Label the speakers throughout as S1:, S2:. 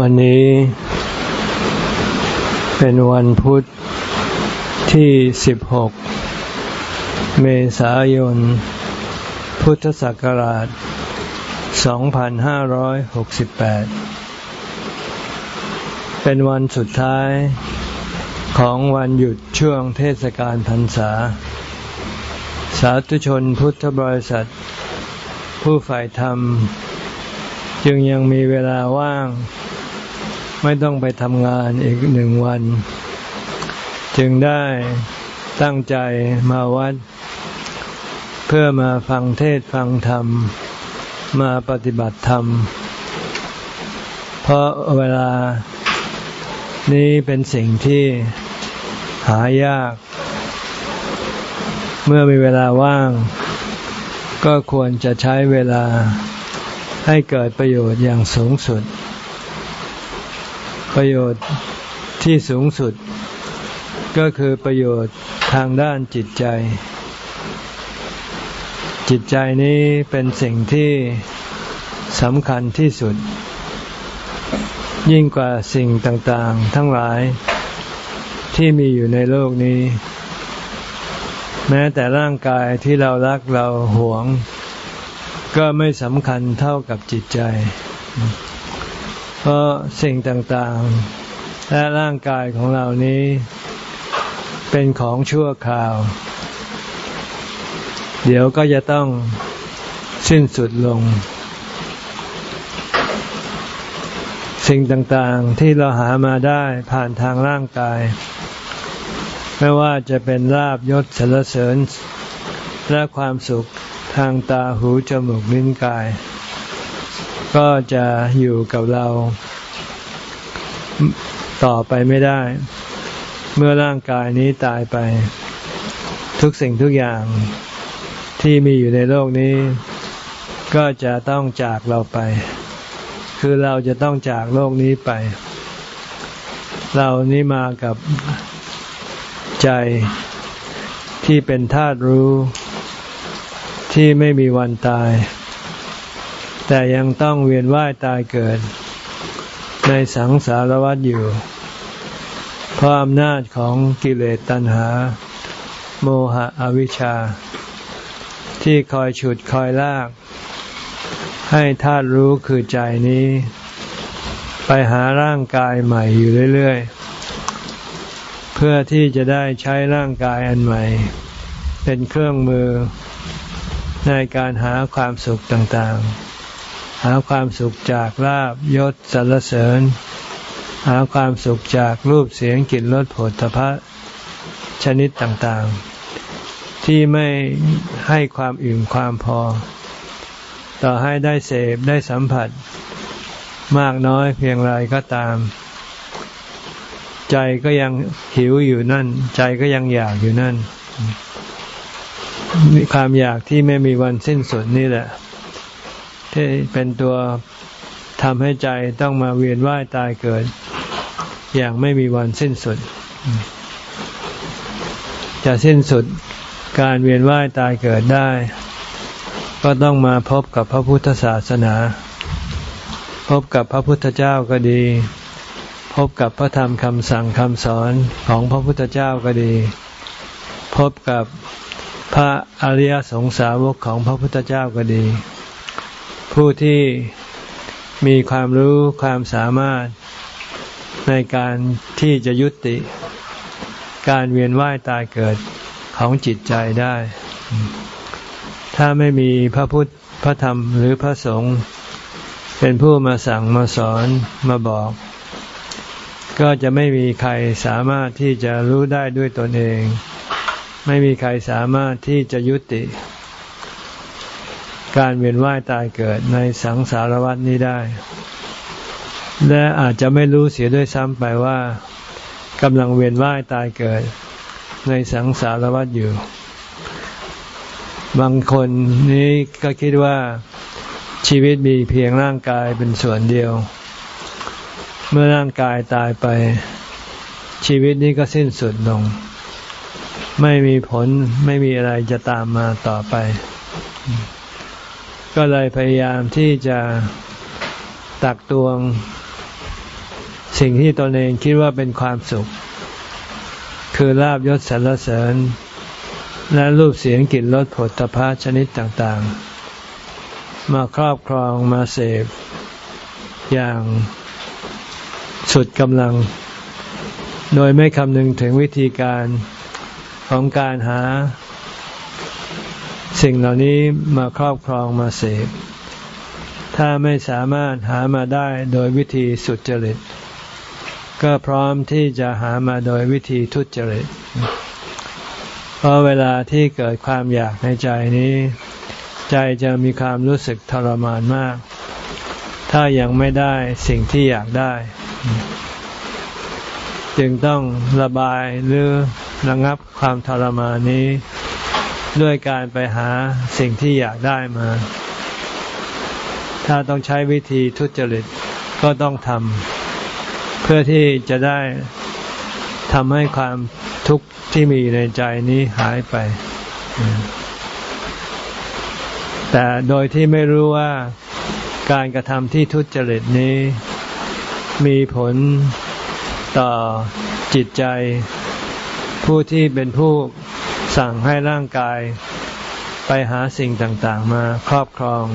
S1: วันนี้เป็นวันพุทธที่ 16 เมษายน พุทธศักราช 2568 เป็นวันสุดท้ายของวันหยุดช่วงเทศกาลพรรษา สาธุชนพุทธบริษัท ผู้ฝ่ายธรรม จึงยังมีเวลาว่าง ไม่ต้องไปทำงานอีกหนึ่งวัน จึงได้ตั้งใจมาวัด เพื่อมาฟังเทศฟังธรรม มาปฏิบัติธรรม เพราะเวลานี้เป็นสิ่งที่หายาก เมื่อมีเวลาว่าง ก็ควรจะใช้เวลาให้เกิดประโยชน์อย่างสูงสุด ประโยชน์ที่สูงสุด ก็คือประโยชน์ทางด้านจิตใจ จิตใจนี้เป็นสิ่งที่สำคัญที่สุด ยิ่งกว่าสิ่งต่างๆ ทั้งหลายที่มีอยู่ในโลกนี้ แม้แต่ร่างกายที่เรารักเราหวง ก็ไม่สำคัญเท่ากับจิตใจ เพราะสิ่งต่างๆ และร่างกายของเรานี้เป็นของชั่วคราว เดี๋ยวก็จะต้องสิ้นสุดลง สิ่งต่างๆที่เราหามาได้ผ่านทางร่างกาย ไม่ว่าจะเป็นลาบยศสรรเสริญ และความสุขทางตาหูจมูกลิ้นกาย ก็จะอยู่กับเราต่อไปไม่ได้ เมื่อร่างกายนี้ตายไป ทุกสิ่งทุกอย่างที่มีอยู่ในโลกนี้ ก็จะต้องจากเราไป คือเราจะต้องจากโลกนี้ไป เรานี้มากับใจที่เป็นธาตุรู้ที่ไม่มีวันตาย แต่ยังต้องเวียนว่ายตายเกิด ในสังสารวัฏอยู่ เพราะอำนาจของกิเลสตัณหา โมหะอวิชชา ที่คอยฉุดคอยลาก ให้ธาตุรู้คือใจนี้ ไปหาร่างกายใหม่อยู่เรื่อย ๆ เพื่อที่จะได้ใช้ร่างกายอันใหม่ เป็นเครื่องมือในการหาความสุขต่างๆ หาความสุขจากลาบยศสรรเสริญ หาความสุขจากรูปเสียงกลิ่นรสผลพระชนิดต่างๆ ที่ไม่ให้ความอิ่มความพอ ต่อให้ได้เสพได้สัมผัส มากน้อยเพียงไรก็ตาม ใจก็ยังหิวอยู่นั่น ใจก็ยังอยากอยู่นั่นความอยากที่ไม่มีวันสิ้นสุดนี่แหละ ที่เป็นตัวทำให้ใจต้องมาเวียนว่ายตายเกิด อย่างไม่มีวันสิ้นสุด จะสิ้นสุดการเวียนว่ายตายเกิดได้ ก็ต้องมาพบกับพระพุทธศาสนา พบกับพระพุทธเจ้าก็ดี พบกับพระธรรมคำสั่งคำสอนของพระพุทธเจ้าก็ดี พบกับพระอริยสงสาวกของพระพุทธเจ้าก็ดี ผู้ที่มีความรู้ความสามารถในการที่จะยุติ การเวียนว่ายตายเกิดของจิตใจได้ ถ้าไม่มีพระพุทธพระธรรมหรือพระสงฆ์เป็นผู้มาสั่งมาสอนมาบอก ก็จะไม่มีใครสามารถที่จะรู้ได้ด้วยตนเอง ไม่มีใครสามารถที่จะยุติ การเวียนว่ายตายเกิดในสังสารวัฏนี้ได้ และอาจจะไม่รู้เสียด้วยซ้ำไปว่ากำลังเวียนว่ายตายเกิด ในสังสารวัฏอยู่ บางคนนี้ก็คิดว่าชีวิตมีเพียงร่างกายเป็นส่วนเดียว เมื่อร่างกายตายไป ชีวิตนี้ก็สิ้นสุดลง ไม่มีผลไม่มีอะไรจะตามมาต่อไป ก็เลยพยายามที่จะตักตวง สิ่งที่ตนเองคิดว่าเป็นความสุข คือลาบยศสรรเสริญ และรูปเสียงกลิ่นรสผลตภะชนิดต่างๆ มาครอบครองมาเสพ อย่างสุดกำลัง โดยไม่คำนึงถึงวิธีการของการหา สิ่งเหล่านี้มาครอบครองมาเสพ ถ้าไม่สามารถหามาได้โดยวิธีสุจริต ก็พร้อมที่จะหามาโดยวิธีทุจริต เพราะเวลาที่เกิดความอยากในใจนี้ ใจจะมีความรู้สึกทรมานมาก ถ้ายังไม่ได้สิ่งที่อยากได้ จึงต้องระบายหรือระงับความทรมานนี้ ด้วยการไปหาสิ่งที่อยากได้มา ถ้าต้องใช้วิธีทุจริตก็ต้องทำเพื่อที่จะได้ทำให้ความทุกข์ที่มีในใจนี้หายไป แต่โดยที่ไม่รู้ว่าการกระทำที่ทุจริตนี้ มีผลต่อจิตใจ ผู้ที่เป็นผู้ สั่งให้ร่างกายไปหาสิ่งต่าง ๆ มาครอบครอง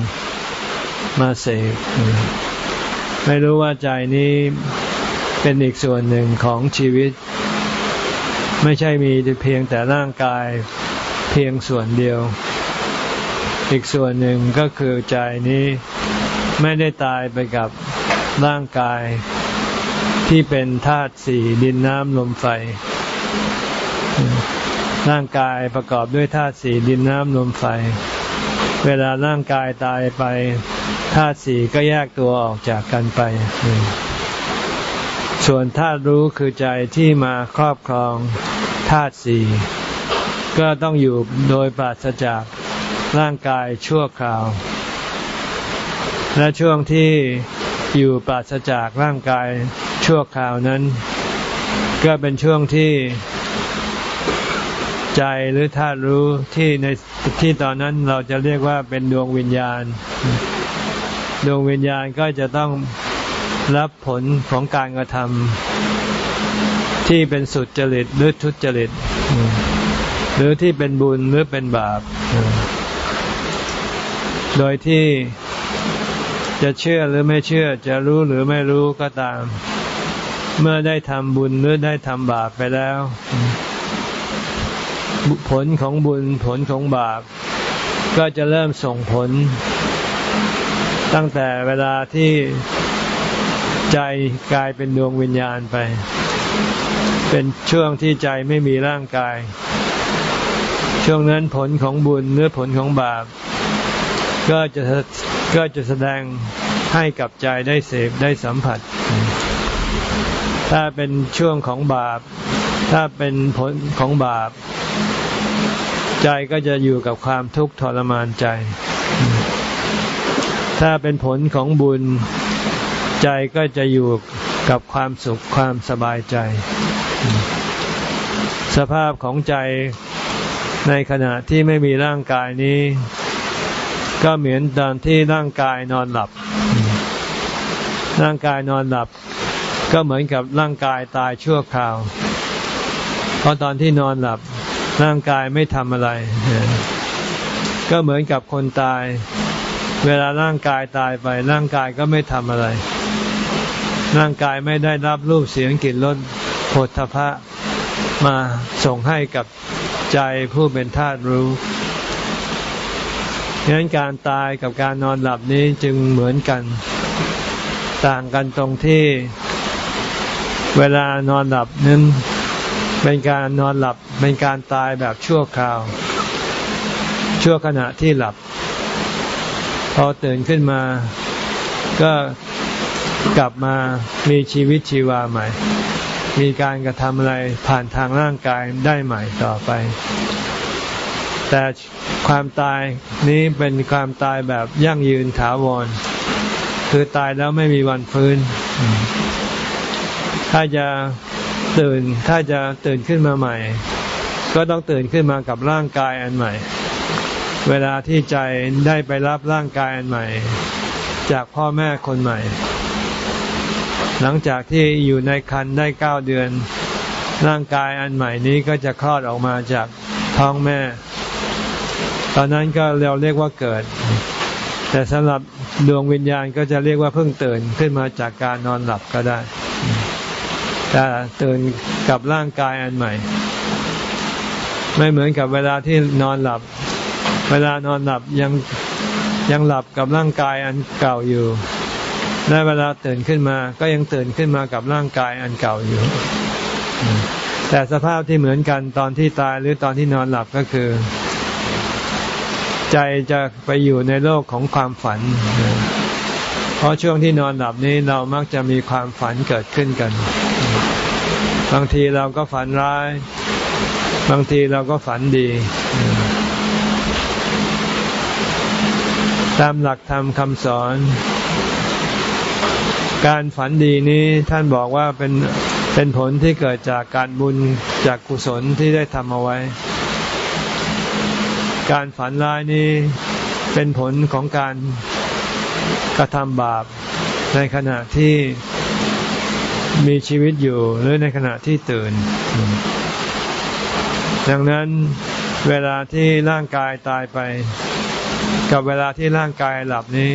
S1: มาเสพไม่รู้ว่าใจนี้เป็นอีกส่วนหนึ่งของชีวิต ไม่ใช่มีเพียงแต่ร่างกายเพียงส่วนเดียว อีกส่วนหนึ่งก็คือใจนี้ไม่ได้ตายไปกับร่างกายที่เป็นธาตุสี่ดินน้ำลมไฟ ร่างกายประกอบด้วยธาตุสี่ดินน้ำลมไฟ เวลาร่างกายตายไปธาตุสี่ก็แยกตัวออกจากกันไป ส่วนธาตุรู้คือใจที่มาครอบครองธาตุสี่ก็ต้องอยู่โดยปราศจากร่างกายชั่วคราว และช่วงที่อยู่ปราศจากร่างกายชั่วคราวนั้น ก็เป็นช่วงที่ ใจหรือธาตุรู้ที่ในที่ตอนนั้นเราจะเรียกว่าเป็นดวงวิญญาณ ดวงวิญญาณก็จะต้องรับผลของการกระทำที่เป็นสุดจริตหรือทุจริต หรือที่เป็นบุญหรือเป็นบาป โดยที่จะเชื่อหรือไม่เชื่อจะรู้หรือไม่รู้ก็ตาม เมื่อได้ทำบุญหรือได้ทำบาปไปแล้ว ผลของบุญผลของบาป ก็จะเริ่มส่งผล ตั้งแต่เวลาที่ใจกลายเป็นดวงวิญญาณไป เป็นช่วงที่ใจไม่มีร่างกาย ช่วงนั้นผลของบุญหรือผลของบาป ก็จะก็จะแสดงให้กับใจได้เสพได้สัมผัส ถ้าเป็นช่วงของบาป ถ้าเป็นผลของบาป ใจก็จะอยู่กับความทุกข์ทรมานใจ ถ้าเป็นผลของบุญ ใจก็จะอยู่กับความสุขความสบายใจ สภาพของใจในขณะที่ไม่มีร่างกายนี้ ก็เหมือนตอนที่ร่างกายนอนหลับ ร่างกายนอนหลับ ก็เหมือนกับร่างกายตายชั่วคราว เพราะตอนที่นอนหลับ ร่างกายไม่ทำอะไร ก็เหมือนกับคนตาย เวลาร่างกายตายไป ร่างกายก็ไม่ทำอะไร ร่างกายไม่ได้รับรูปเสียงกลิ่นรสโผฏฐะมาส่งให้กับใจผู้เป็นธาตุรู้ดังนั้นการตายกับการนอนหลับนี้จึงเหมือนกัน ต่างกันตรงที่ เวลานอนหลับนั้น เป็นการนอนหลับเป็นการตายแบบชั่วคราว ชั่วขณะที่หลับ พอตื่นขึ้นมา ก็กลับมามีชีวิตชีวาใหม่ มีการกระทำอะไรผ่านทางร่างกายได้ใหม่ต่อไป แต่ความตายนี้เป็นความตายแบบยั่งยืนถาวร คือตายแล้วไม่มีวันฟื้น ถ้าจะ ตื่นถ้าจะตื่นขึ้นมาใหม่ ก็ต้องตื่นขึ้นมากับร่างกายอันใหม่ เวลาที่ใจได้ไปรับร่างกายอันใหม่ จากพ่อแม่คนใหม่ หลังจากที่อยู่ในคันได้เก้าเดือน ร่างกายอันใหม่นี้ก็จะคลอดออกมาจากท้องแม่ ตอนนั้นก็เราเรียกว่าเกิด แต่สำหรับดวงวิญญาณก็จะเรียกว่าเพิ่งตื่นขึ้นมาจากการนอนหลับก็ได้ แต่ตื่นกับร่างกายอันใหม่ ไม่เหมือนกับเวลาที่นอนหลับ เวลานอนหลับยังยังหลับกับร่างกายอันเก่าอยู่และเวลาตื่นขึ้นมาก็ยังตื่นขึ้นมากับร่างกายอันเก่าอยู่ แต่สภาพที่เหมือนกันตอนที่ตายหรือตอนที่นอนหลับก็คือ ใจจะไปอยู่ในโลกของความฝัน เพราะช่วงที่นอนหลับนี้เรามักจะมีความฝันเกิดขึ้นกัน บางทีเราก็ฝันร้าย บางทีเราก็ฝันดี ตามหลักธรรมคำสอน การฝันดีนี้ท่านบอกว่าเป็นเป็นผลที่เกิดจากการบุญจากกุศลที่ได้ทำเอาไว้ การฝันร้ายนี้เป็นผลของการกระทำบาปในขณะที่ มีชีวิตอยู่หรือในขณะที่ตื่น ดังนั้นเวลาที่ร่างกายตายไป กับเวลาที่ร่างกายหลับนี้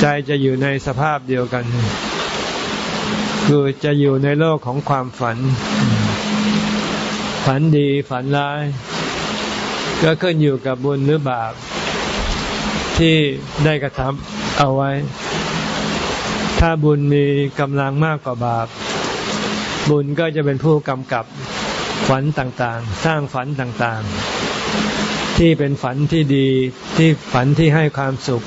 S1: ใจจะอยู่ในสภาพเดียวกัน คือจะอยู่ในโลกของความฝัน ฝันดีฝันร้าย ก็ขึ้นอยู่กับบุญหรือบาปที่ได้กระทำเอาไว้ ถ้าบุญมีกำลังมากกว่าบาป บุญก็จะเป็นผู้กำกับฝันต่างๆ สร้างฝันต่างๆ ที่เป็นฝันที่ดีที่ฝันที่ให้ความสุข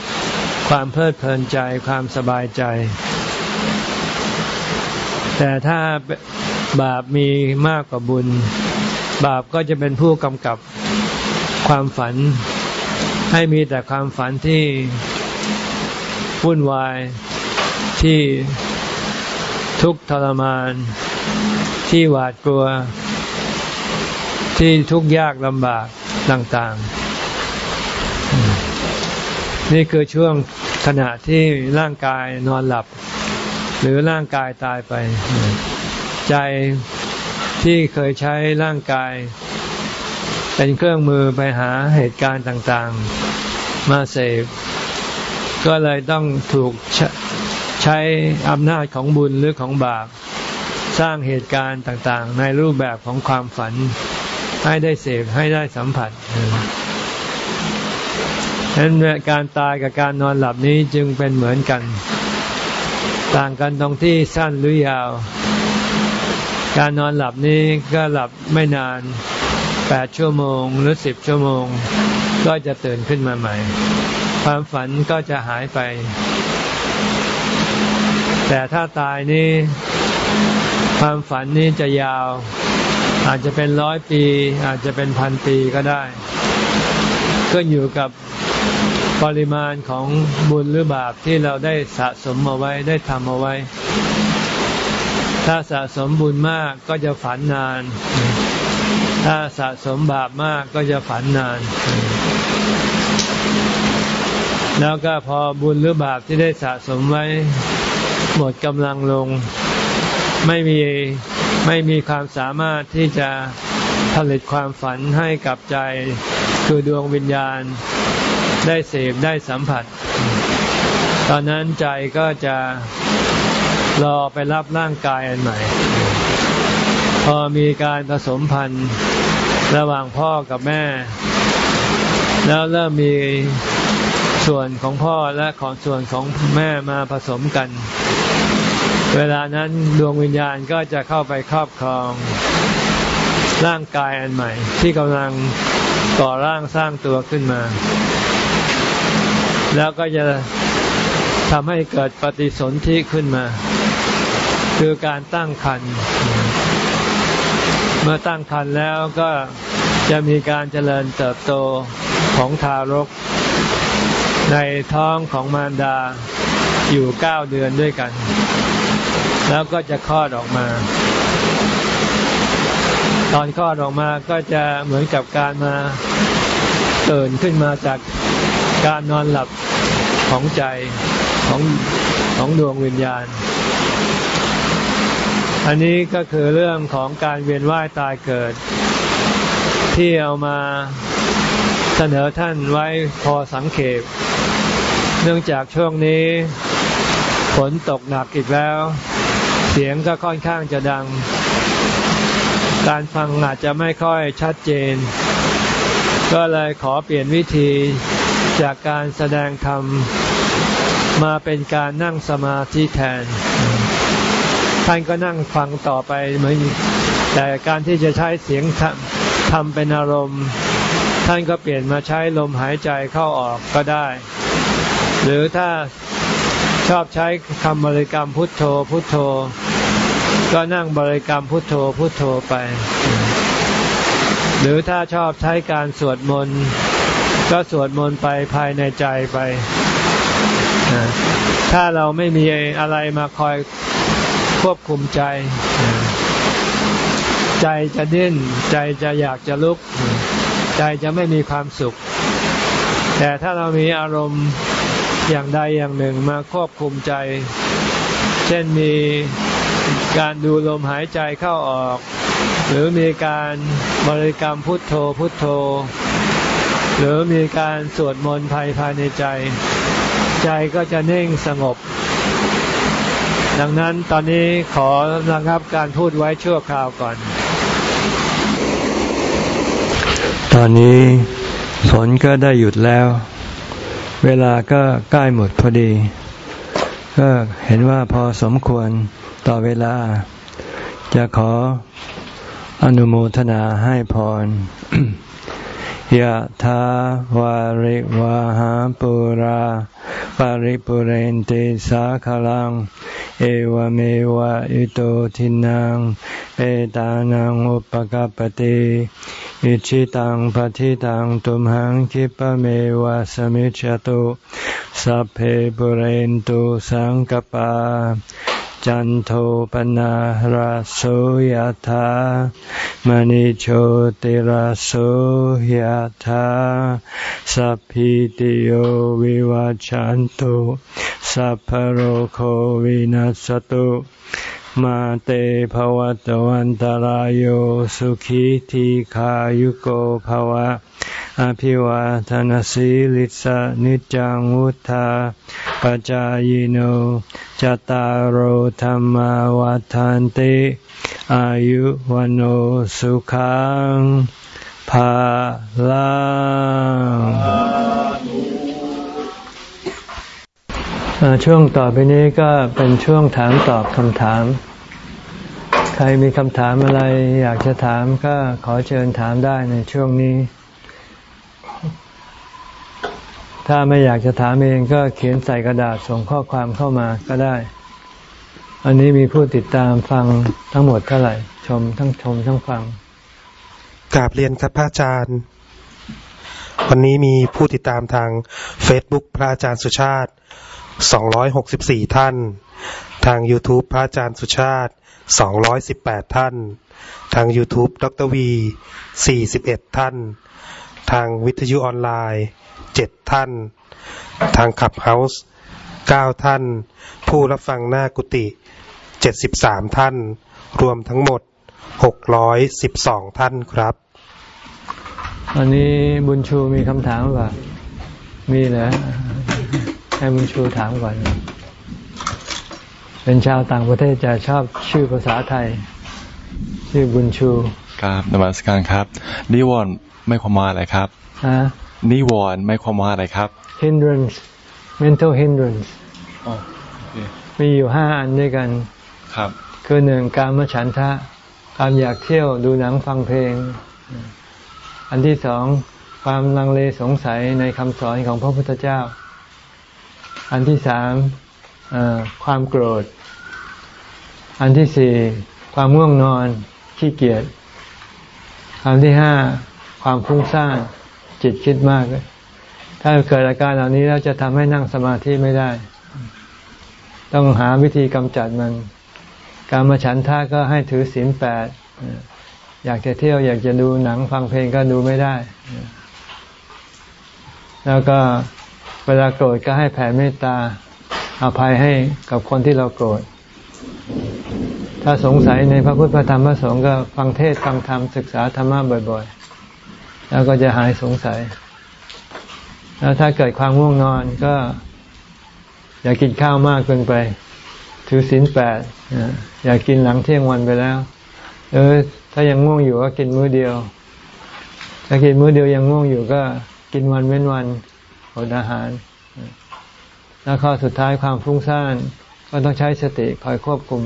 S1: ความเพลิดเพลินใจความสบายใจ แต่ถ้าบาปมีมากกว่าบุญ บาปก็จะเป็นผู้กำกับความฝัน ให้มีแต่ความฝันที่วุ่นวาย ที่ทุกข์ทรมาน ที่หวาดกลัว ที่ทุกข์ยากลำบากต่างๆ นี่คือช่วงขณะที่ร่างกายนอนหลับ หรือร่างกายตายไป ใจที่เคยใช้ร่างกาย เป็นเครื่องมือไปหาเหตุการณ์ต่างๆ มาเสพก็เลยต้องถูก ใช้อำนาจของบุญหรือของบาปสร้างเหตุการณ์ต่างๆ ในรูปแบบของความฝัน ให้ได้เสพให้ได้สัมผัสฉะนั้นการตายกับการนอนหลับนี้จึงเป็นเหมือนกัน ต่างกันตรงที่สั้นหรือยาว การนอนหลับนี้ก็หลับไม่นานแปดชั่วโมงหรือสิบชั่วโมง ก็จะตื่นขึ้นมาใหม่ ความฝันก็จะหายไป แต่ถ้าตายนี้ความฝันนี้จะยาว อาจจะเป็นร้อยปี อาจจะเป็นพันปีก็ได้ก็อยู่กับปริมาณของบุญหรือบาปที่เราได้สะสมมาไว้ได้ทำเอาไว้ ถ้าสะสมบุญมากก็จะฝันนาน ถ้าสะสมบาปมากก็จะฝันนาน แล้วก็พอบุญหรือบาปที่ได้สะสมไว้ หมดกำลังลง ไม่มีไม่มีความสามารถที่จะผลิตความฝันให้กับใจ คือดวงวิญญาณ ได้เสพได้สัมผัส ตอนนั้นใจก็จะรอไปรับร่างกายอันใหม่ พอมีการผสมพันธุ์ระหว่างพ่อกับแม่ แล้วเริ่มมีส่วนของพ่อและของส่วนของแม่มาผสมกัน เวลานั้นดวงวิญญาณก็จะเข้าไปครอบครองร่างกายอันใหม่ ที่กำลังก่อร่างสร้างตัวขึ้นมา แล้วก็จะทำให้เกิดปฏิสนธิขึ้นมา คือการตั้งครรภ์เมื่อตั้งครรภ์แล้วก็จะมีการเจริญเติบโตของทารก ในท้องของมารดาอยู่เก้าเดือนด้วยกัน แล้วก็จะคลอดออกมา ตอนคลอดออกมาก็จะเหมือนกับการมาตื่นขึ้นมาจากการนอนหลับของใจของของดวงวิญญาณ อันนี้ก็คือเรื่องของการเวียนว่ายตายเกิด ที่เอามาเสนอท่านไว้พอสังเขปเนื่องจากช่วงนี้ ฝนตกหนักอีกแล้ว เสียงก็ค่อนข้างจะดัง การฟังอาจจะไม่ค่อยชัดเจน ก็เลยขอเปลี่ยนวิธีจากการแสดงธรรมมาเป็นการนั่งสมาธิแทน ท่านก็นั่งฟังต่อไปเหมือนแต่การที่จะใช้เสียงทำเป็นอารมณ์ ท่านก็เปลี่ยนมาใช้ลมหายใจเข้าออกก็ได้ หรือถ้า ชอบใช้คำบริกรรมพุทโธพุทโธ ก็นั่งบริกรรมพุทโธพุทโธไป หรือถ้าชอบใช้การสวดมนต์ก็สวดมนต์ไปภายในใจไป ถ้าเราไม่มีอะไรมาคอยควบคุมใจ ใจจะดิ้นใจจะอยากจะลุก ใจจะไม่มีความสุข แต่ถ้าเรามีอารมณ์ อย่างใดอย่างหนึ่งมาควบคุมใจ เช่นมีการดูลมหายใจเข้าออก หรือมีการบริกรรมพุทโธพุทโธ หรือมีการสวดมนต์ภายภายในใจ ใจก็จะเน่งสงบ ดังนั้นตอนนี้ขอระงับการพูดไว้ชั่วคราวก่อน ตอนนี้ฝนก็ได้หยุดแล้ว เวลาก็ใกล้หมดพอดี ก็เห็นว่าพอสมควรต่อเวลา จะขออนุโมทนาให้พร ยะทาวาริวาหาปุราปาริปุเรนติสาคลัง เอวเมวะอิโตทินังเปตานังอุปกปติอิชิตังปฏิตังตุมหังคิปะเมวะสมิจจตุสัพเพปุเรนตุสังกปา จันโทปนะราโสยธามณิโชติราโสยธาสัพพิติโยวิวัจจันตุสัพพโรโควินัสตุมาเตภวัตวันตารโยสุขีทีขายุโกภวะ อภิวาทานสีลิสะนิจังวุธาปจายโนจตารโหธรรมวาทานติอายุวันโอสุขังภาลังช่วงต่อไปนี้ก็เป็นช่วงถามตอบคำถาม ใครมีคำถามอะไรอยากจะถามก็ขอเชิญถามได้ในช่วงนี้ ถ้าไม่อยากจะถามเองก็เขียนใส่กระดาษส่งข้อความเข้ามาก็ได้ อันนี้มีผู้ติดตามฟังทั้งหมดเท่าไหร่ ชมทั้งชมทั้งฟัง
S2: กราบเรียนครับพระอาจารย์ วันนี้มีผู้ติดตามทาง Facebook พระอาจารย์สุชาติ 264 ท่าน ทาง YouTube พระอาจารย์สุชาติ 218 ท่าน ทาง YouTube ดรวี 41 ท่าน ทางวิทยุออนไลน์ 7ท่าน ทางขับเฮาส์9ท่าน ผู้รับฟังหน้ากุฏิ73ท่าน รวมทั้งหมด612ท่านครับ
S1: อันนี้บุญชูมีคำถามว่ามีเหรอให้บุญชูถามก่อน เป็นชาวต่างประเทศจะชอบชื่อภาษาไทย ชื่อบุญชู
S3: ครับนมัสการครับนิวรณ์ไม่ความว่าอะไรครับฮะ นิวรณ์ไม่ความว่าอะไรครับ
S1: hindrance mental hindrance มีอยู่ห้าอันด้วยกัน
S3: ครับ
S1: คือหนึ่งการมาฉันทะ ความอยากเที่ยวดูหนังฟังเพลง อันที่สองความลังเลสงสัยในคำสอนของพระพุทธเจ้า อันที่สามความโกรธ อันที่สี่ความง่วงนอนขี้เกียจอันที่ห้าความฟุ้งซ่าน จิตคิดมาก ถ้าเกิดอาการเหล่านี้แล้วจะทำให้นั่งสมาธิไม่ได้ ต้องหาวิธีกำจัดมัน การมาฉันท่าก็ให้ถือศีลแปดอยากจะเที่ยวอยากจะดูหนังฟังเพลงก็ดูไม่ได้ แล้วก็เวลาโกรธก็ให้แผ่เมตตาอภัยให้กับคนที่เราโกรธ ถ้าสงสัยในพระพุทธธรรมพระสงฆ์ก็ฟังเทศฟังธรรมศึกษาธรรมะบ่อย ๆ แล้วก็จะหายสงสัย แล้วถ้าเกิดความง่วงนอนก็ อย่ากินข้าวมากเกินไป ถือศีลแปดอย่ากินหลังเที่ยงวันไปแล้วเออถ้ายังง่วงอยู่ก็กินมื้อเดียว ถ้ากินมื้อเดียวยังง่วงอยู่ก็กินวันเว้นวันอดอาหาร แล้วข้อสุดท้ายความฟุ้งซ่านก็ต้องใช้สติคอยควบคุม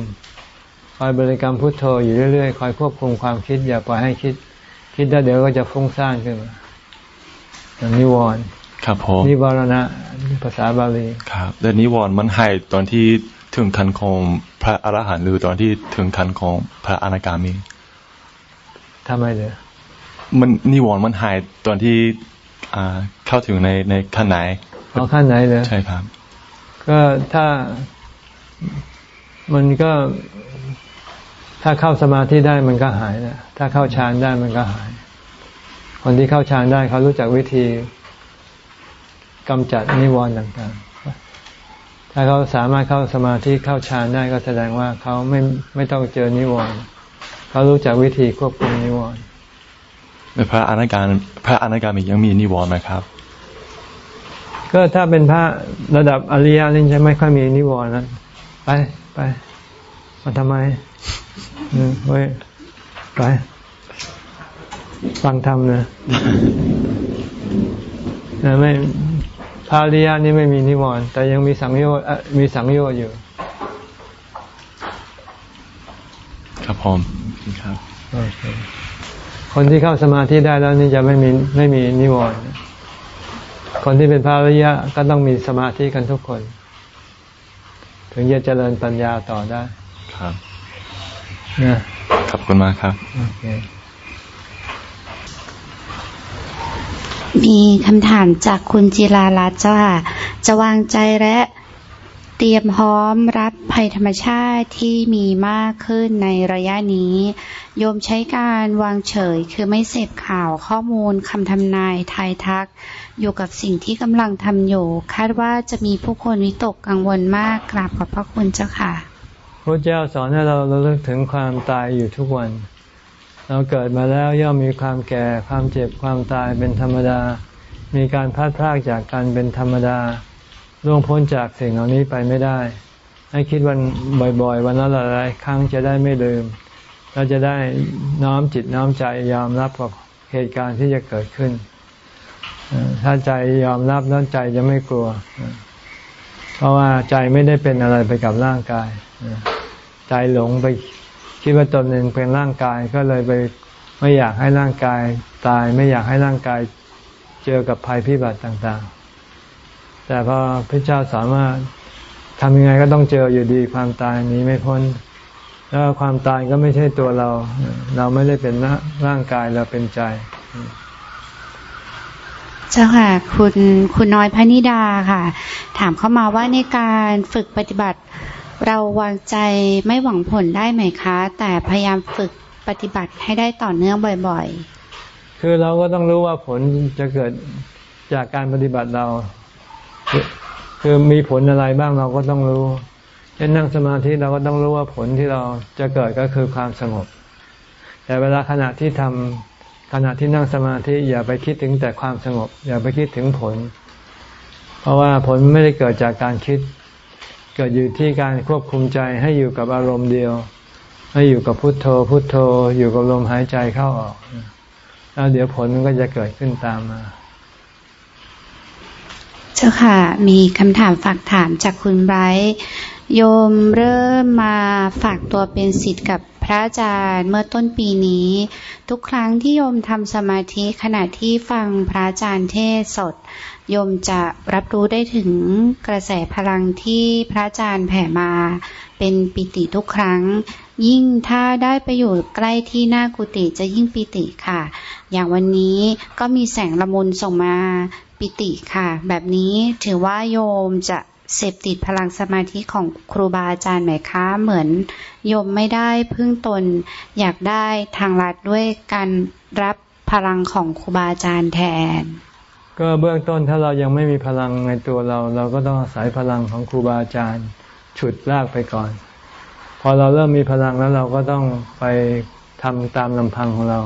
S1: คอยบริกรรมพุทโธอยู่เรื่อยๆ คอยควบคุมความคิด อย่าปล่อยให้คิด คิดแล้วเดี๋ยวก็จะฟุ้งซ่านขึ้นมานิวรณ์
S3: ครับผม
S1: นิวรณะภาษาบาลี
S3: ครับแต่นิวรณ์มันหายตอนที่ถึงทันของพระอรหันต์หรือตอนที่ถึงทันของพระอนาคามี
S1: ทำไมเลย
S3: มันนิวรณ์มันหายตอนที่อ่าเข้าถึงในในขั้นไหน
S1: เอาขั้นไหนเลย
S3: ใช่ครับ
S1: ก็ถ้ามันก็ ถ้าเข้าสมาธิได้มันก็หายนะถ้าเข้าฌานได้มันก็หาย คนที่เข้าฌานได้เขารู้จักวิธีกำจัดนิวรณ์ต่างๆ ถ้าเขาสามารถเข้าสมาธิเข้าฌานได้ก็แสดงว่าเขาไม่ไม่ต้องเจอนิวรณ์เขารู้จักวิธีควบคุมนิวรณ์
S3: พระอนาการพระอนาการมียังมีนิวรณ์ไหมครับ
S1: ก็ถ้าเป็นพระระดับอริยนี่จะไม่ค่อยมีนิวรณ์นั้นไปไปมาทำไม เว้ยไปฟังธรรมนะนะไม่พาริยานี่ไม่มีนิวรณ์แต่ยังมีสังโยชน์มีสังโยชน์อยู่
S3: ครับผมครับ
S1: คนที่เข้าสมาธิได้แล้วนี่จะไม่มีไม่มีนิวรณ์คนที่เป็นพาริยะก็ต้องมีสมาธิกันทุกคน ถึงจะเจริญปัญญาต่อได้
S3: ครับ นะขอบคุณมากครับ
S4: มีคำถามจากคุณจิราลัตน์ว่าจะวางใจและเตรียมพร้อมรับภัยธรรมชาติที่มีมากขึ้นในระยะนี้ โยมใช้การวางเฉยคือไม่เสพข่าวข้อมูลคำทำนายทายทัก อยู่กับสิ่งที่กำลังทำอยู่ คาดว่าจะมีผู้คนวิตกกังวลมากกราบขอบพระคุณเจ้าค่ะ
S1: พระเจ้าสอนให้เราระลึกถึงความตายอยู่ทุกวัน เราเกิดมาแล้วย่อมมีความแก่ ความเจ็บ ความตายเป็นธรรมดา มีการพัดพลากจากกันเป็นธรรมดา ล่วงพ้นจากสิ่งเหล่านี้ไปไม่ได้ ให้คิดวันบ่อยๆ วันละหลายครั้งจะได้ไม่ลืม เราจะได้น้อมจิตน้อมใจยอมรับกับเหตุการณ์ที่จะเกิดขึ้น ถ้าใจยอมรับนั้นใจจะไม่กลัว เพราะว่าใจไม่ได้เป็นอะไรไปกับร่างกาย ใจหลงไปคิดว่าตนเองเป็นร่างกายก็เลยไปไม่อยากให้ร่างกายตาย ไม่อยากให้ร่างกายเจอกับภัยพิบัติต่างๆ แต่พอพระเจ้าสามารถทำยังไงก็ต้องเจออยู่ดีความตายนี้ไม่พ้น แล้วความตายก็ไม่ใช่ตัวเรา เราไม่ได้เป็นร่างกายเราเป็นใจ
S4: เจ้าค่ะคุณคุณน้อยพนิดาค่ะ ถามเข้ามาว่าในการฝึกปฏิบัติ เราวางใจไม่หวังผลได้ไหมคะ แต่พยายามฝึกปฏิบัติให้ได้ต่อเนื่องบ่อย
S1: ๆ คือเราก็ต้องรู้ว่าผลจะเกิดจากการปฏิบัติเรา คือมีผลอะไรบ้างเราก็ต้องรู้เช่นนั่งสมาธิเราก็ต้องรู้ว่าผลที่เราจะเกิดก็คือความสงบ แต่เวลาขณะที่ทำขณะที่นั่งสมาธิอย่าไปคิดถึงแต่ความสงบ อย่าไปคิดถึงผล เพราะว่าผลไม่ได้เกิดจากการคิด เกิดอยู่ที่การควบคุมใจให้อยู่กับอารมณ์เดียว ให้อยู่กับพุทโธ พุทโธ อยู่กับลมหายใจเข้าออกแล้วเดี๋ยวผลมันก็จะเกิดขึ้นตามมา
S4: เจ้าค่ะ มีคำถามฝากถามจากคุณไบรท์โยมเริ่มมาฝากตัวเป็นสิทธิ์กับพระอาจารย์เมื่อต้นปีนี้ ทุกครั้งที่โยมทำสมาธิขณะที่ฟังพระอาจารย์เทศสด โยมจะรับรู้ได้ถึงกระแสพลังที่พระอาจารย์แผ่มา เป็นปิติทุกครั้ง ยิ่งถ้าได้ไปอยู่ใกล้ที่หน้ากุฏิจะยิ่งปิติค่ะ อย่างวันนี้ก็มีแสงละมุนส่งมาปิติค่ะ แบบนี้ถือว่าโยมจะเสพติดพลังสมาธิของครูบาอาจารย์ไหมคะ เหมือนโยมไม่ได้พึ่งตน อยากได้ทางลัดด้วยการรับพลังของครูบาอาจารย์แทน
S1: ก็เบื้องต้นถ้าเรายังไม่มีพลังในตัวเรา เราก็ต้องอาศัยพลังของครูบาอาจารย์ฉุดลากไปก่อนพพอเราเริ่มมีพลังแล้วเราก็ต้องไปทำตามลำพังของเรา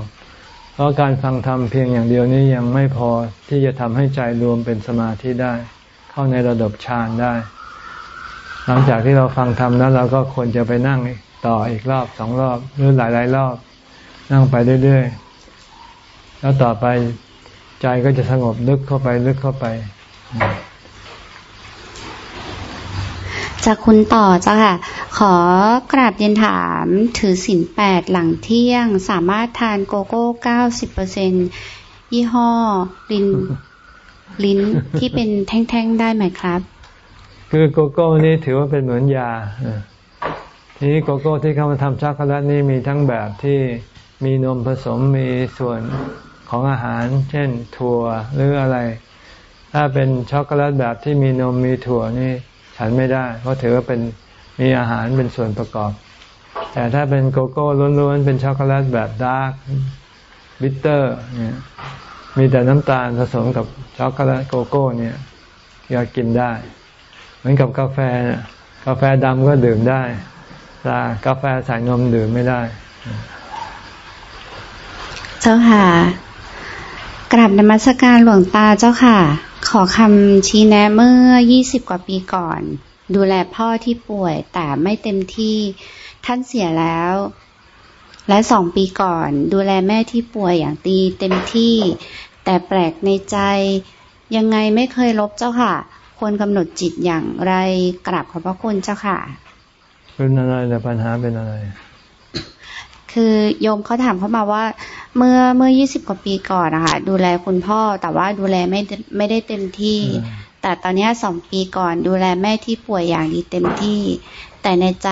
S1: เพราะการฟังธรรมเพียงอย่างเดียวนี้ยังไม่พอที่จะทำให้ใจรวมเป็นสมาธิได้ เข้าในระดับฌานได้ หลังจากที่เราฟังธรรมแล้วเราก็ควรจะไปนั่งต่ออีกรอบสองรอบหรือหลายๆรอบ นั่งไปเรื่อยๆแล้วต่อไป ใจก็จะสงบลึกเข้าไปลึกเข้าไป
S4: จากคุณต่อจ้ะค่ะ ขอกราบเรียนถามถือสินแปดหลังเที่ยง สามารถทานโกโก้เก้าสิบเปอร์เซ็นยี่ห้อ ลินลิ้นที่เป็นแท่งๆได้ไหมครับ
S1: คือโกโก้นี่ถือว่าเป็นเหมือนยาทีนี้โกโก้ที่เขามาทำช็อกโกแลตนี่มีทั้งแบบที่มีนมผสมมีส่วน ของอาหาร เช่นถั่วหรืออะไร ถ้าเป็นช็อกโกแลตแบบที่มีนมมีถั่วนี่ฉันไม่ได้ เพราะถือว่าเป็นมีอาหารเป็นส่วนประกอบ แต่ถ้าเป็นโกโก้ล้วนๆเป็นช็อกโกแลตแบบ dark bitter เนี่ยมีแต่น้ำตาลผสมกับช็อกโกแลตโกโก้เนี่ยก็กินได้ เหมือนกับกาแฟกาแฟดำก็ดื่มได้แต่กาแฟใส่นมดื่มไม่ได้
S4: เจ้าค่ะ กราบนมัสการหลวงตาเจ้าค่ะ ขอคำชี้แนะเมื่อยี่สิบกว่าปีก่อน ดูแลพ่อที่ป่วยแต่ไม่เต็มที่ท่านเสียแล้ว และสองปีก่อน ดูแลแม่ที่ป่วยอย่างตีเต็มที่ แต่แปลกในใจ ยังไงไม่เคยลบเจ้าค่ะ ควรกำหนดจิตอย่างไรกราบขอบพระคุณเจ้าค่ะ
S1: เป็นอะไรแต่ปัญหาเป็นอะไร
S4: คือโยมเขาถามเข้ามาว่า เมื่อเมื่อยี่สิบกว่าปีก่อนนะคะดูแลคุณพ่อแต่ว่าดูแลไม่ไม่ได้เต็มที่ แต่ตอนนี้สองปีก่อนดูแลแม่ที่ป่วยอย่างดีเต็มที่ แต่ในใจ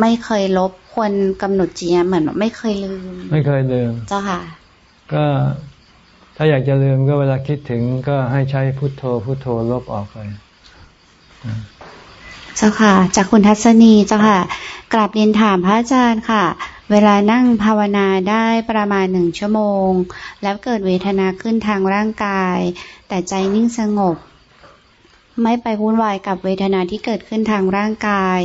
S4: ไม่เคยลบควรกำหนดจีนเหมือนไม่เคยลืม
S1: ไม่เคยลืม
S4: เจ้าค่ะ
S1: ก็ถ้าอยากจะลืมก็เวลาคิดถึงก็ให้ใช้พุทโธพุทโธลบออกไป
S4: เจ้าค่ะ จากคุณทัศนีเจ้าค่ะกราบเรียนถามพระอาจารย์ค่ะ เวลานั่งภาวนาได้ประมาณหนึ่งชั่วโมง แล้วเกิดเวทนาขึ้นทางร่างกาย แต่ใจนิ่งสงบ ไม่ไปวุ่นวายกับเวทนาที่เกิดขึ้นทางร่างกาย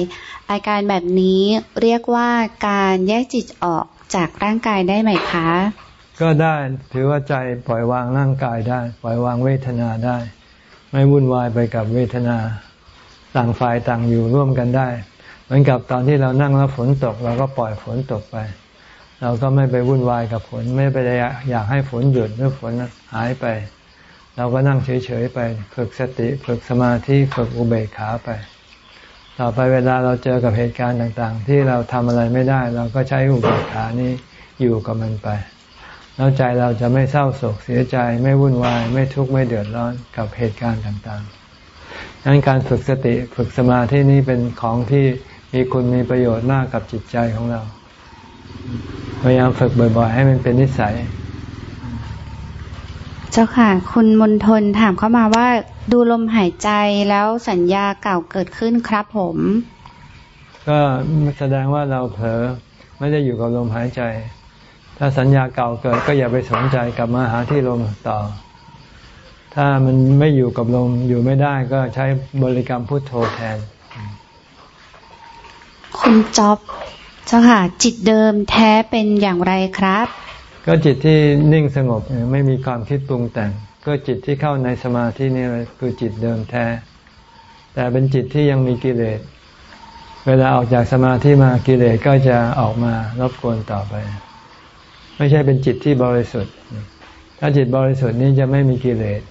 S4: อาการแบบนี้เรียกว่าการแยกจิตออกจากร่างกายได้ไหมคะ
S1: ก็ได้ถือว่าใจปล่อยวางร่างกายได้ ปล่อยวางเวทนาได้ ไม่วุ่นวายไปกับเวทนา ต่างฝ่ายต่างอยู่ร่วมกันได้ เหมือนกับตอนที่เรานั่งแล้วฝนตก เราก็ปล่อยฝนตกไป เราก็ไม่ไปวุ่นวายกับฝน ไม่ไปอยากให้ฝนหยุดหรือฝนหายไป เราก็นั่งเฉยๆไป ฝึกสติฝึกสมาธิฝึกอุเบกขาไป ต่อไปเวลาเราเจอกับเหตุการณ์ต่าง ๆ ที่เราทำอะไรไม่ได้ เราก็ใช้อุเบกขานี้อยู่กับมันไปแล้วใจเราจะไม่เศร้าโศกเสียใจไม่วุ่นวาย ไม่ทุกข์ไม่เดือดร้อนกับเหตุการณ์ต่างๆดังนั้นการฝึกสติฝึกสมาธินี้เป็นของที่ มีคุณมีประโยชน์มากกับจิตใจของเรา พยายามฝึกบ่อย ๆ ให้มันเป็นนิสัย
S4: เจ้าค่ะ คุณมนทนถามเข้ามาว่า ดูลมหายใจแล้วสัญญาเก่าเกิดขึ้นครับผม
S1: ก็แสดงว่าเราเผลอไม่ได้อยู่กับลมหายใจ ถ้าสัญญาเก่าเกิดก็อย่าไปสนใจกับมาหาที่ลมต่อถ้ามันไม่อยู่กับลมอยู่ไม่ได้ก็ใช้บริกรรมพุทโธแทน
S4: คุณจ๊อบเจ้าค่ะ จิตเดิมแท้เป็นอย่างไรครับ
S1: ก็จิตที่นิ่งสงบไม่มีความคิดปรุงแต่ง ก็จิตที่เข้าในสมาธินี่คือจิตเดิมแท้ แต่เป็นจิตที่ยังมีกิเลสเวลาออกจากสมาธิมากิเลสก็จะออกมารบกวนต่อไป ไม่ใช่เป็นจิตที่บริสุทธิ์ ถ้าจิตบริสุทธิ์นี้จะไม่มีกิเลส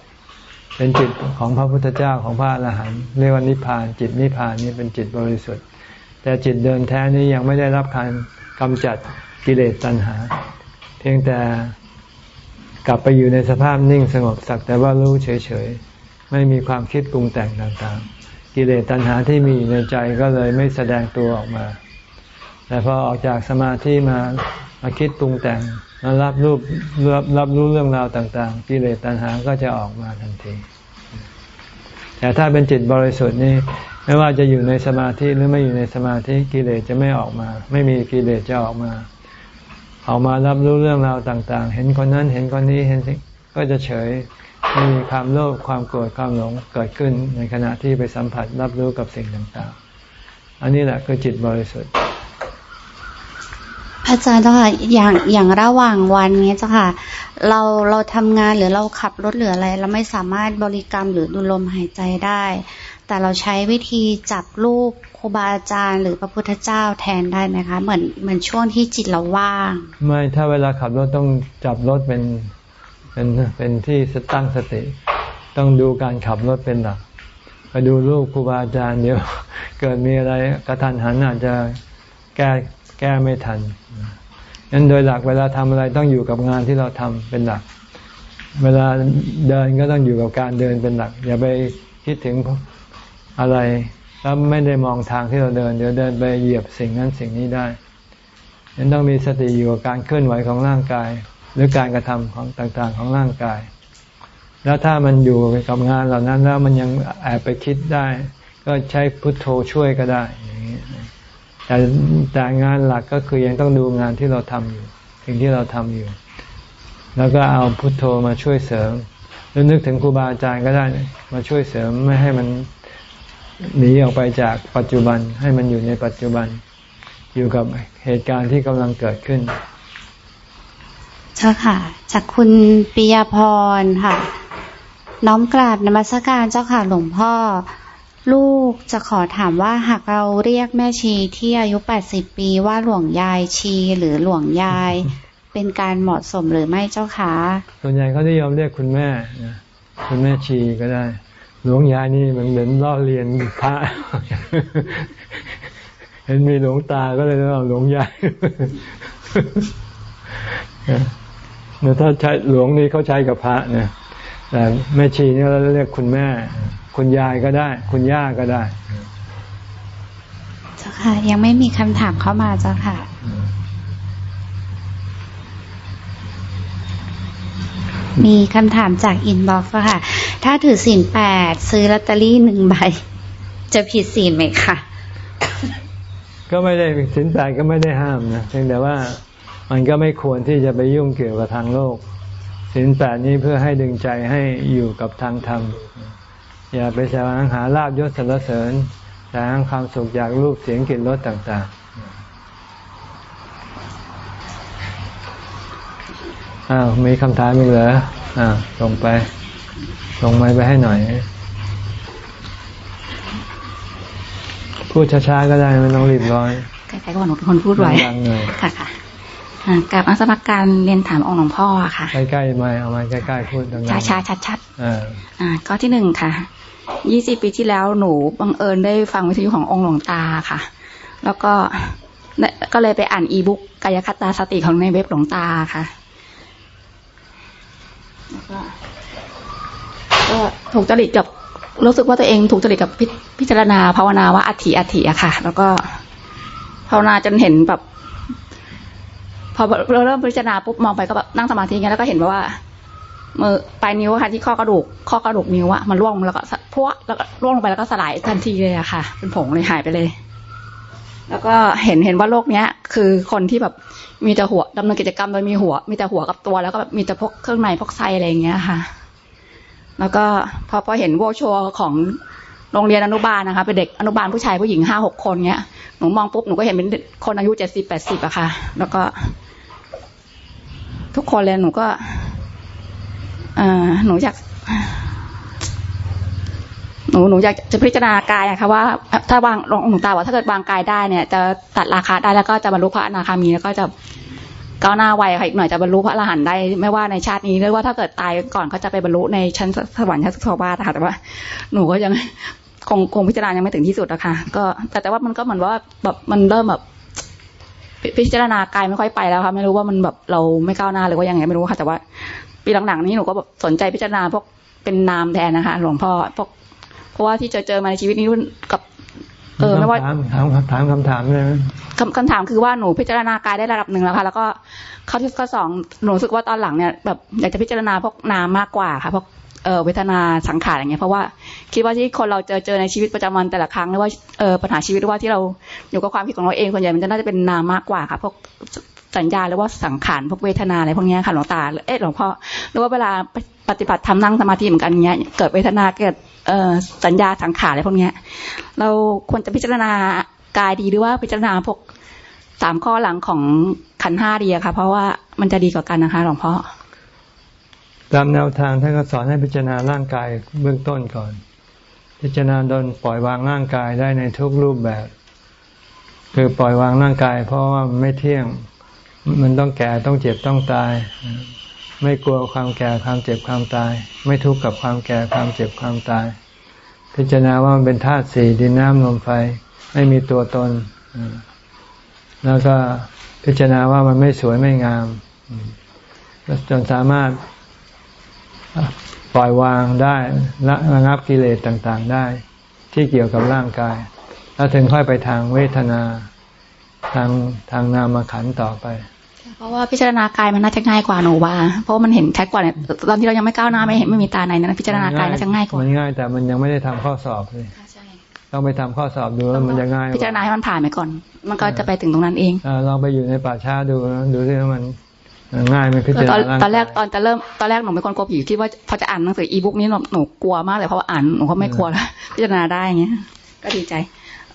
S1: เป็นจิตของพระพุทธเจ้าของพระอรหันต์เรียกว่านิพพาน จิตนิพพานนี้เป็นจิตบริสุทธิ์ แต่จิตเดินแท้นี้ยังไม่ได้รับการกำจัดกิเลสตัณหา เพียงแต่กลับไปอยู่ในสภาพนิ่งสงบสักแต่ว่ารู้เฉยๆ ไม่มีความคิดปรุงแต่งต่างๆ กิเลสตัณหาที่มีในใจก็เลยไม่แสดงตัวออกมา แต่พอออกจากสมาธิมามาคิดปรุงแต่งมารับรูปรับรับรู้เรื่องราวต่าง ๆ กิเลสตัณหาก็จะออกมาทันที แต่ถ้าเป็นจิตบริสุทธิ์นี่ ไม่ว่าจะอยู่ในสมาธิหรือไม่อยู่ในสมาธิกิเลสจะไม่ออกมา ไม่มีกิเลสจะออกมา ออกมารับรู้เรื่องราวต่าง ๆ เห็นคนนั้นเห็นคนนี้เห็นสิ่งก็จะเฉยมีความโลภความโกรธความหลงเกิดขึ้นในขณะที่ไปสัมผัสรับรู้กับสิ่งต่างๆ อันนี้แหละคือจิตบริสุทธิ์
S4: อาจารย์เจ้าค่ะอย่างอย่างระหว่างวันนี้เจ้าค่ะ เราเราทำงานหรือเราขับรถหรืออะไร เราไม่สามารถบริกรรมหรือดูลมหายใจได้ แต่เราใช้วิธีจับรูปครูบาอาจารย์ หรือพระพุทธเจ้าแทนได้ไหมคะ เหมือนเหมือนช่วงที่จิตเราว่าง
S1: ไม่ถ้าเวลาขับรถต้องจับรถเป็นเป็นเป็นที่ตั้งสติ ต้องดูการขับรถเป็นหลักไปดูรูปครูบาอาจารย์เดี๋ยวเกิดมีอะไรกระทันหันอาจจะแก้แก้ไม่ทันงั้นโดยหลักเวลาทำอะไรต้องอยู่กับงานที่เราทำเป็นหลัก เวลาเดินก็ต้องอยู่กับการเดินเป็นหลัก อย่าไปคิดถึง อะไร แล้วไม่ได้มองทางที่เราเดิน เดี๋ยวเดินไปเหยียบสิ่งนั้นสิ่งนี้ได้ยังต้องมีสติอยู่กับการเคลื่อนไหวของร่างกาย หรือการกระทำของต่างๆของร่างกาย แล้วถ้ามันอยู่กับงานเหล่านั้นแล้วมันยังแอบไปคิดได้ ก็ใช้พุทโธช่วยก็ได้อย่างนี้แต่แต่งานหลักก็คือยังต้องดูงานที่เราทำอยู่สิ่งที่เราทำอยู่ แล้วก็เอาพุทโธมาช่วยเสริมหรือนึกถึงครูบาอาจารย์ก็ได้ มาช่วยเสริมไม่ให้มัน หนีออกไปจากปัจจุบันให้มันอยู่ในปัจจุบัน อยู่กับเหตุการณ์ที่กำลังเกิดขึ้น
S4: ใช่ค่ะ จากคุณปิยพรค่ะ น้อมกราบนมัสการเจ้าค่ะหลวงพ่อ ลูกจะขอถามว่าหากเราเรียกแม่ชีที่อายุ80ปีว่าหลวงยายชีหรือหลวงยาย เป็นการเหมาะสมหรือไม่เจ้าคะ
S1: ส่วนใหญ่เขาที่ยอมเรียกคุณแม่คุณแม่ชีก็ได้ หลวงยายนี่มันเหมือนล่อเรียนพระ เห็นมีหลวงตาก็เลยเรียกหลวงยายเนี่ยถ้าใช้หลวงนี่เขาใช้กับพระเนี่ยแต่แม่ชีนี่เราเรียกคุณแม่ คุณยายก็ได้ คุณย่าก็ได้
S4: เจ้าค่ะ ยังไม่มีคำถามเข้ามาเจ้าค่ะ มีคำถามจาก inbox ค่ะ ถ้าถือศีลแปดซื้อลอตเตอรี่หนึ่งใบ จะผิดศีลไหมคะ
S1: ก็ไม่ได้ศีลแปดก็ไม่ได้ห้ามนะเพียงแต่ว่ามันก็ไม่ควรที่จะไปยุ่งเกี่ยวกับทางโลกศีลแปดนี้เพื่อให้ดึงใจให้อยู่กับทางธรรม อย่าไปแสวงหาลาบยศสรรเสริญแสวงความสุขจากรูปเสียงกลิ่นรสต่างๆ อ้าวมีคำถามอีกเหรออ่าส่งไปส่งไม้ไปให้หน่อย พูดช้าๆก็ได้ไม่ต้องรีบร้อย
S5: ใกล้ๆก็หนูเป็นคนพูดไว้ค่ะค่ะกับอัสมการเรียนถามองค์หลวงพ่อค่ะ
S1: ใกล้ๆไม่เอามาใกล้ๆพูดดัง
S5: ๆช้าๆชัดๆอ่าก็ที่หนึ่งค่ะยี่สิบปีที่แล้วหนูบังเอิญได้ฟังวิทยุขององค์หลวงตาค่ะ แล้วก็ก็เลยไปอ่านอีบุ๊กกายคตาสติของในเว็บหลวงตาค่ะ ก็ถูกจริตกับรู้สึกว่าตัวเองถูกจริตกับพิจารณาภาวนาว่าอัฐิอัฐิอะค่ะ แล้วก็ภาวนาจนเห็นแบบ พอเราเริ่มพิจารณาปุ๊บมองไปก็แบบนั่งสมาธิไงแล้วก็เห็นว่ามือปลายนิ้วค่ะที่ข้อกระดูก ข้อกระดูกนิ้วอะมันร่วงแล้วก็พวกแล้วก็ร่วงลงไปแล้วก็สลายทันทีเลยอะค่ะ เป็นผงเลยหายไปเลย แล้วก็เห็นเห็นว่าโรคเนี้ย คือคนที่แบบมีแต่หัวดำเนินกิจกรรมโดยมีหัว มีแต่หัวกับตัว แล้วก็แบบมีแต่พวกเครื่องในพวกไส้อะไรอย่างเงี้ยค่ะ แล้วก็พอพอเห็นโวชัวของโรงเรียนอนุบาลนะคะเป็นเด็กอนุบาลผู้ชายผู้หญิงห้าหกคนเนี้ยหนูมองปุ๊บหนูก็เห็นเป็นคนอายุเจ็ดสิบแปดสิบอะค่ะ แล้วก็ ทุกคนเลยหนูก็หนูอยาก หนูหนูอยากจะพิจารณากายอะคะว่าถ้าวางลงหนูตาว่าถ้าเกิดวางกายได้เนี่ย จะตัดราคาได้แล้วก็จะบรรลุพระอนาคามีแล้วก็จะก้าวหน้าไวค่ะอีกหน่อยจะบรรลุพระอรหันต์ได้ไม่ว่าในชาตินี้หรือว่าถ้าเกิดตายก่อนก็จะไปบรรลุในชั้นสวรรค์ชั้นสวรรค์ค่ะแต่ว่า หนูก็ยังคงคงพิจารณายังไม่ถึงที่สุดอะค่ะก็แต่แต่ว่ามันก็เหมือนว่าแบบมันเริ่มแบบพิจารณากายไม่ค่อยไปแล้วค่ะไม่รู้ว่ามันแบบเราไม่ก้าวหน้าหรือว่ายังไงไม่รู้ค่ะ แต่ว่าปีหลังๆนี้หนูก็แบบสนใจพิจารณาพวกเป็นนามแทนนะคะ หลวงพ่อพวก เพราะว่าที่เจอเจอมาในชีวิตนี้กับ
S1: เออไม่ว่าถามถามถามคำถามเลย
S5: คำคำถามคือว่าหนูพิจารณากายได้ระดับหนึ่งแล้วค่ะ แล้วก็ข้อที่ข้อสองหนูรู้สึกว่าตอนหลังเนี่ยแบบอยากจะพิจารณาพวกนามมากกว่าค่ะพวกเออเวทนาสังขารอย่างเงี้ยเพราะว่าคิดว่าที่คนเราเจอเจอในชีวิตประจำวันแต่ละครั้งหรือว่าเออปัญหาชีวิตหรือว่าที่เราอยู่กับความคิดของเราเองส่วนใหญ่มันจะน่าจะเป็นนามมากกว่าค่ะพวกสัญญาหรือว่าสังขารพวกเวทนาอะไรพวกนี้ค่ะหลวงตาเอ๊ะหลวงพ่อหรือว่าเวลาปฏิบัติทำนั่งสมาธิเหมือนกันเงี้ยเกิดเวทนาเกิดเอ่อ สัญญาสังขารอะไรพวกนี้เราควรจะพิจารณากายดีหรือว่าพิจารณาพวกสามข้อหลังของขันห้าดีอะค่ะ เพราะว่ามันจะดีกว่ากันนะคะหลวงพ่อ
S1: ตามแนวทางท่านก็สอนให้พิจารณาร่างกายเบื้องต้นก่อน พิจารณาโดนปล่อยวางร่างกายได้ในทุกรูปแบบ คือปล่อยวางร่างกาย เพราะว่ามันไม่เที่ยงมันต้องแก่ต้องเจ็บต้องตาย ไม่กลัวความแก่ความเจ็บความตาย ไม่ทุกข์กับความแก่ความเจ็บความตาย พิจารณาว่ามันเป็นธาตุสี่ดินน้ำลมไฟ ไม่มีตัวตน แล้วก็พิจารณาว่ามันไม่สวยไม่งามจนสามารถปล่อยวางได้ละระงับกิเลสต่างๆได้ ที่เกี่ยวกับร่างกาย แล้วถึงค่อยไปทางเวทนา ทางทางนามขันต่อไป
S5: เพราะว่าพิจารณากายมันน่าจะง่ายกว่าหนูว่า เพราะมันเห็นชัดกว่าเนี่ยตอนที่เรายังไม่ก้าวหน้าไม่เห็นไม่มีตาในนั้นพิจารณากายน่าจะง่ายกว่า
S1: มันง่ายแต่มันยังไม่ได้ทำข้อสอบเลยต้องไปทำข้อสอบดูแล้วมันจะง่าย
S5: พิจารณาให้มันผ่านไปก่อน มันก็จะไปถึงตรงนั้นเอง
S1: อลองไปอยู่ในป่าช้าดูดูที่มันง่ายไหมพิจารณา
S5: ตอนแรกตอนจะเริ่มตอนแรกหนูเป็นคนกลัวผีคิดว่าพอจะอ่านหนังสืออีบุ๊กนี้หนูหนูกลัวมากเลยเพราะว่าอ่านหนูก็ไม่กลัวแล้วพิจารณาได้เงี้ยก็ดีใจ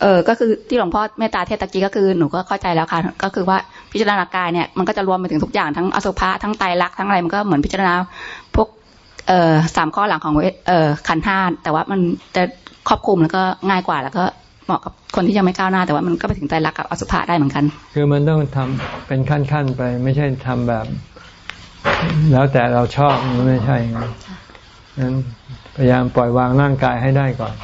S5: เออก็คือที่หลวงพ่อเมตตาเทศตะกี้ก็คือหนูก็เข้าใจแล้วค่ะ ก็คือว่า พิจารณากายเนี่ยมันก็จะรวมไปถึงทุกอย่างทั้งอสุภะทั้งไตรลักษณ์ทั้งอะไรมันก็เหมือนพิจารณาพวกเอ่อสามข้อหลังของเอ่อขันธ์ห้าแต่ว่ามันจะครอบคลุมแล้วก็ง่ายกว่าแล้วก็เหมาะกับคนที่ยังไม่ก้าวหน้า แต่ว่ามันก็ไปถึงไตรลักษณ์กับอสุภะได้เหมือนกัน
S1: คือมันต้องทำเป็นขั้นๆไปไม่ใช่ทำแบบ แล้วแต่เราชอบมันไม่ใช่นั้นพยายามปล่อยวางร่างกายให้ได้ก่อน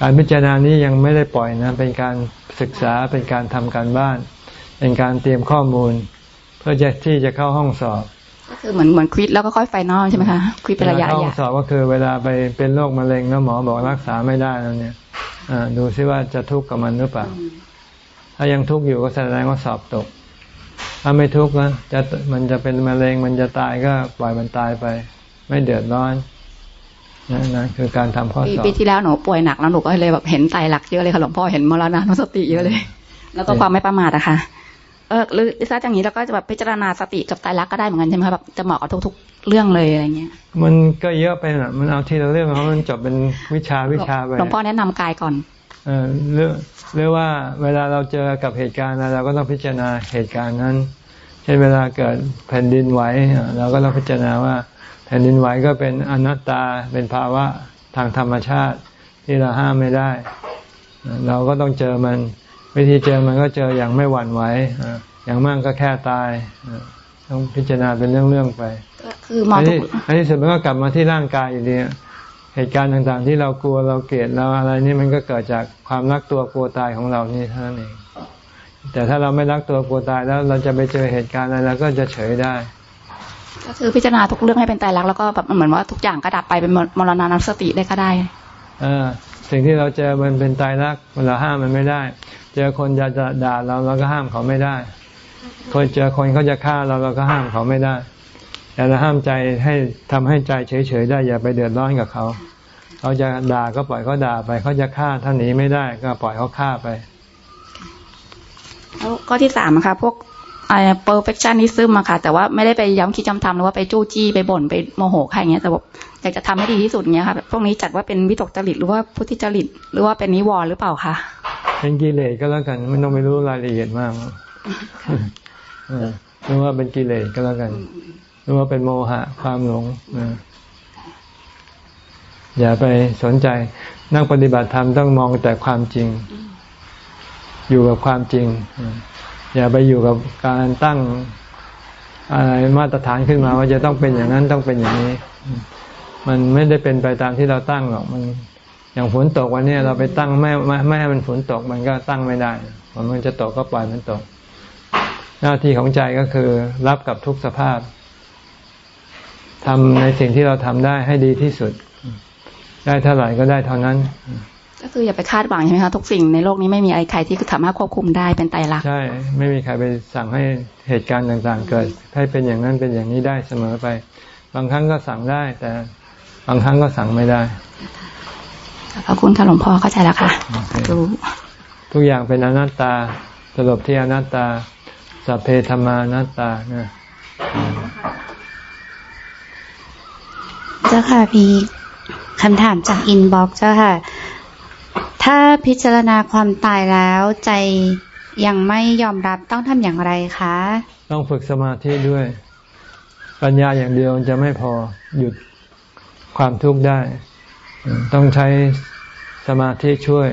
S1: การพิจารณานี้ยังไม่ได้ปล่อยนะ เป็นการศึกษาเป็นการทำการบ้าน เป็นการเตรียมข้อมูล เพื่อจะที่จะเข้าห้องสอบ
S5: ก็คือเหมือนเหมือนควิดแล้วก็ค่อยไฟนอลใช่ไหมคะควิดเป็นระยะ
S1: เข้าห้องสอบก็คือเวลาไปเป็นโรคมะเร็งแล้วหมอบอกรักษาไม่ได้แล้วเนี่ยดูซิว่าจะทุกข์กับมันหรือเปล่า ถ้ายังทุกข์อยู่ก็แสดงว่าสอบตก ถ้าไม่ทุกข์นะจะมันจะเป็นมะเร็งมันจะตายก็ปล่อยมันตายไป ไม่เดือดร้อนนั่นนะคือการทำข้อสอบ
S5: ปีที่แล้วหนูป่วยหนักแล้วหนูก็เลยแบบเห็นไตหลักเยอะเลยค่ะหลวงพ่อเห็นมรณะนุสติเยอะเลย แล้วก็ความไม่ประมาทอะค่ะ เออหรือถ้าอย่างนี้เราก็จะแบบพิจารณาสติกับไตรลักษณ์ก็ได้เหมือนกันใช่ไหมคะแบบจะเหมาะกับทุกๆเรื่องเลยอะไรเงี้ย
S1: มันก็เยอะไปนะมันเอาทีละเรื่องเพราะมันจบเป็นวิชาวิชาไป
S5: หลวงพ่อแนะนำกายก่อน
S1: เออเรื่องเรื่องว่าเวลาเราเจอกับเหตุการณ์อะไรเราก็ต้องพิจารณาเหตุการณ์นั้น เช่นเวลาเกิดแผ่นดินไหวเราก็ต้องพิจารณาว่า แผ่นดินไหวก็เป็นอนัตตาเป็นภาวะทางธรรมชาติที่เราห้ามไม่ได้ เราก็ต้องเจอมัน วิธีเจอมันก็เจออย่างไม่หวั่นไหวอย่างมากก็แค่ตายต้องพิจารณาเป็นเรื่องๆไป
S5: คือมอง
S1: อันนี้สุดมันก็กลับมาที่ร่างกายอยู่ดีเหตุการณ์ต่างๆ ที่เรากลัวเราเกลียดเราอะไรนี่มันก็เกิดจากความรักตัวกลัวตายของเรานี่เท่านั้นเองแต่ถ้าเราไม่รักตัวกลัวตายแล้วเราจะไปเจอเหตุการณ์อะไรเราก็จะเฉยได้
S5: ก็คือพิจารณาทุกเรื่องให้เป็นตายรักแล้วก็แบบเหมือนว่าทุกอย่างก็ดับไปเป็นมรณานัสติได้ก็ได้
S1: อสิ่งที่เราเจอมันเป็นตายรักเราห้ามมันไม่ได้ เจอคนจะจะด่าเราเราก็ห้ามเขาไม่ได้ คนเจอคนเขาจะฆ่าเราเราก็ห้ามเขาไม่ได้ แต่เราห้ามใจให้ทำให้ใจเฉยๆได้อย่าไปเดือดร้อนกับเขาเขาจะด่าก็ปล่อยเขาด่าไปเขาจะฆ่าท่านหนีไม่ได้ก็ปล่อยเขาฆ่าไป
S5: แล้วก็ที่สามนะคะพวก perfectionism อะค่ะ แต่ว่าไม่ได้ไปย้ำคิดจำทำหรือว่าไปจู้จี้ไปบ่นไปโมโหใครอย่างเงี้ยแต่ว่าอยากจะทำให้ดีที่สุดเงี้ยค่ะพวกนี้จัดว่าเป็นวิตกจริตหรือว่าพุทธิจริตหรือว่าเป็นนิวรณ์หรือเปล่าคะ
S1: เป็นกิเลสก็แล้วกันไม่ต้องไปรู้รายละเอียดมากหรือว่าเป็นกิเลสก็แล้วกันหรือว่าเป็นโมหะความหลงอย่าไปสนใจนั่งปฏิบัติธรรมต้องมองแต่ความจริง อยู่กับความจริง อย่าไปอยู่กับการตั้งอะไรมาตรฐานขึ้นมาว่าจะต้องเป็นอย่างนั้นต้องเป็นอย่างนี้ มันไม่ได้เป็นไปตามที่เราตั้งหรอกมัน อย่างฝนตกวันนี้เราไปตั้งไม่ไม่ให้มันฝนตกมันก็ตั้งไม่ได้ฝนมันจะตกก็ปล่อยมันตก หน้าที่ของใจก็คือ รับกับทุกสภาพทำในสิ่งที่เราทำได้ให้ดีที่สุด ได้เท่าไหร่ก็ได้เท่านั้น
S5: ก็คืออย่าไปคาดหวังใช่ไหมคะทุกสิ่งในโลกนี้ไม่มีอะไรใครที่สามารถควบคุมได้เป็นไตรลักษณ์
S1: ใช่ ไม่มีใครไปสั่งให้เหตุการณ์ต่างๆ เกิด ให้เป็นอย่างนั้นเป็นอย่างนี้ได้เสมอไป บางครั้งก็สั่งได้ แต่บางครั้งก็สั่งไม่ได้
S5: ขอบคุณค่ะหลวงพ่อเข้าใจแล้วค่ะ
S1: รู้ทุกอย่างเป็นอนัตตาสรุปที่อนัตตาสัพเพธรรมานัตตานะ
S4: เจ้าค่ะมีคำถามจากอินบ็อกซ์เจ้าค่ะ ถ้าพิจารณาความตายแล้วใจยังไม่ยอมรับต้องทำอย่างไรคะ
S1: ต้องฝึกสมาธิด้วย ปัญญาอย่างเดียวจะไม่พอหยุดความทุกข์ได้ ต้องใช้สมาธิช่วย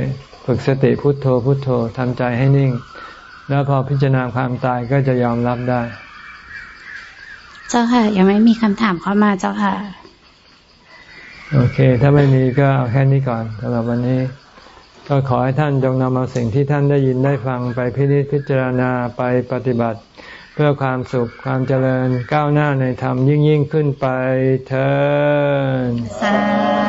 S1: ฝึกสติพุทโธพุทโธทำใจให้นิ่ง แล้วพอพิจารณาความตายก็จะยอมรับได้
S4: เจ้าค่ะ ยังไม่มีคำถามเข้ามาเจ้าค่ะ
S1: โอเค ถ้าไม่มีก็เอาแค่นี้ก่อนสำหรับวันนี้ ก็ขอให้ท่านจงนำเอาสิ่งที่ท่านได้ยินได้ฟังไปพิจิตพิจารณาไปปฏิบัติ เพื่อความสุขความเจริญก้าวหน้าในธรรมยิ่งยิ่งขึ้นไปเถิด